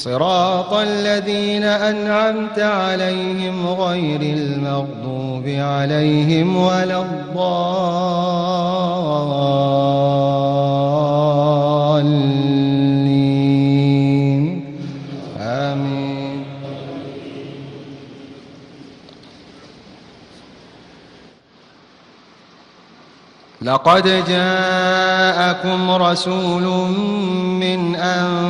صراط الذين أنعمت عليهم غير المغضوب عليهم ولا الضالين. آمين. لقد جاءكم رسول من أنفسكم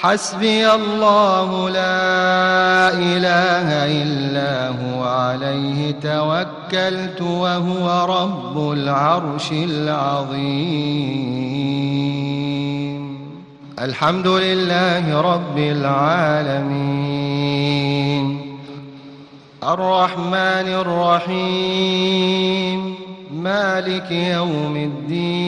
حسبي الله لا إله إلا هو عليه توكلت وهو رب العرش العظيم. الحمد لله رب العالمين. الرحمن الرحيم. مالك يوم الدين.